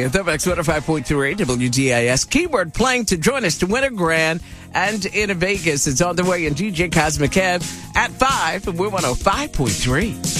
morning at WX 105.38 WGIS. Keyword playing to join us to win a grand and in Vegas. It's on the way in DJ Cosmic Kev at 5 and we're 105.3.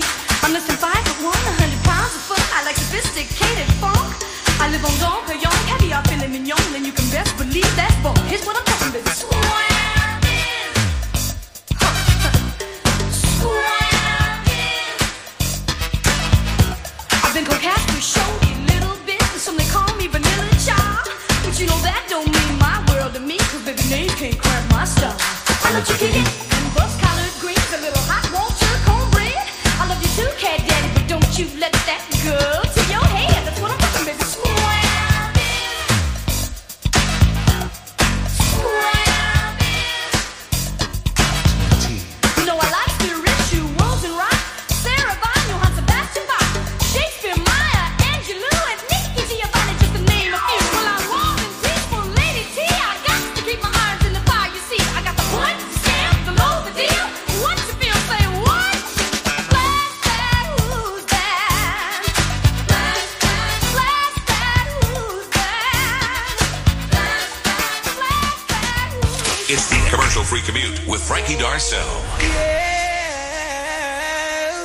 Commute with Frankie Darcel. Yeah.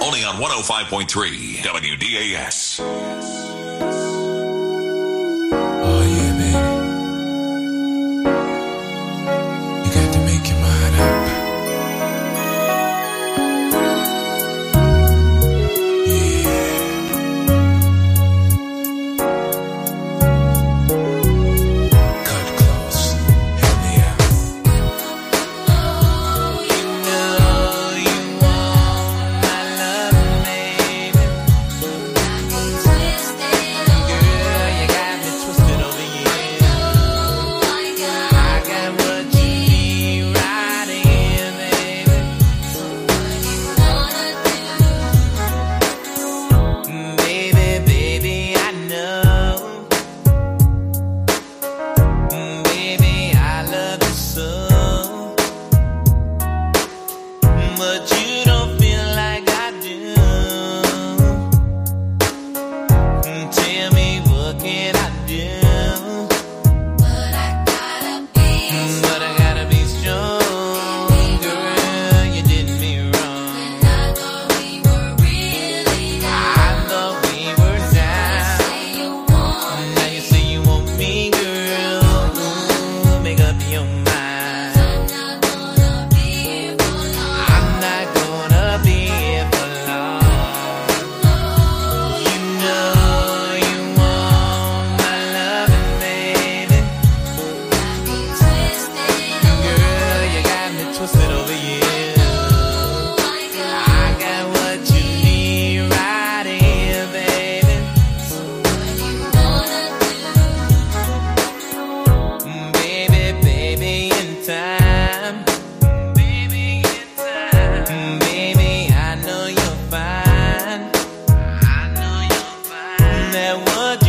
Only on 105.3 WDAS. That one.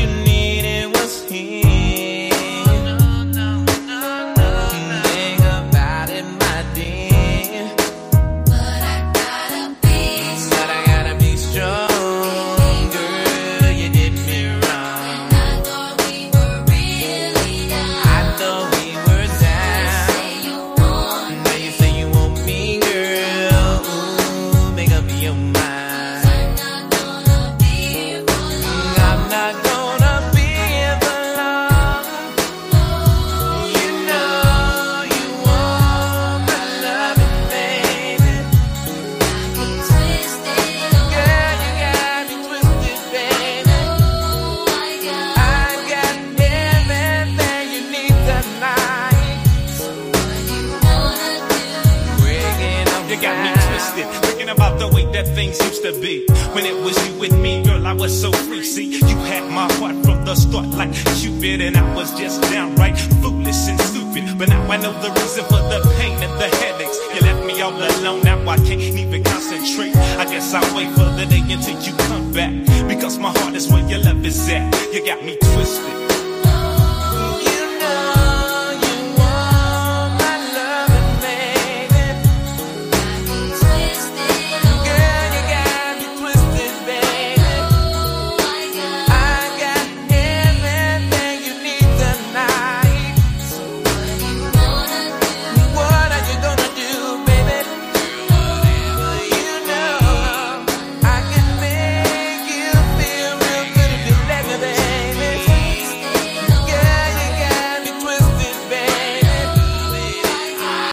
things used to be. When it was you with me, girl, I was so free. See, you had my heart from the start like Cupid, and I was just downright foolish and stupid. But now I know the reason for the pain and the headaches. You left me all alone, now I can't even concentrate. I guess I'll wait for the day until you come back. Because my heart is where your love is at. You got me twisted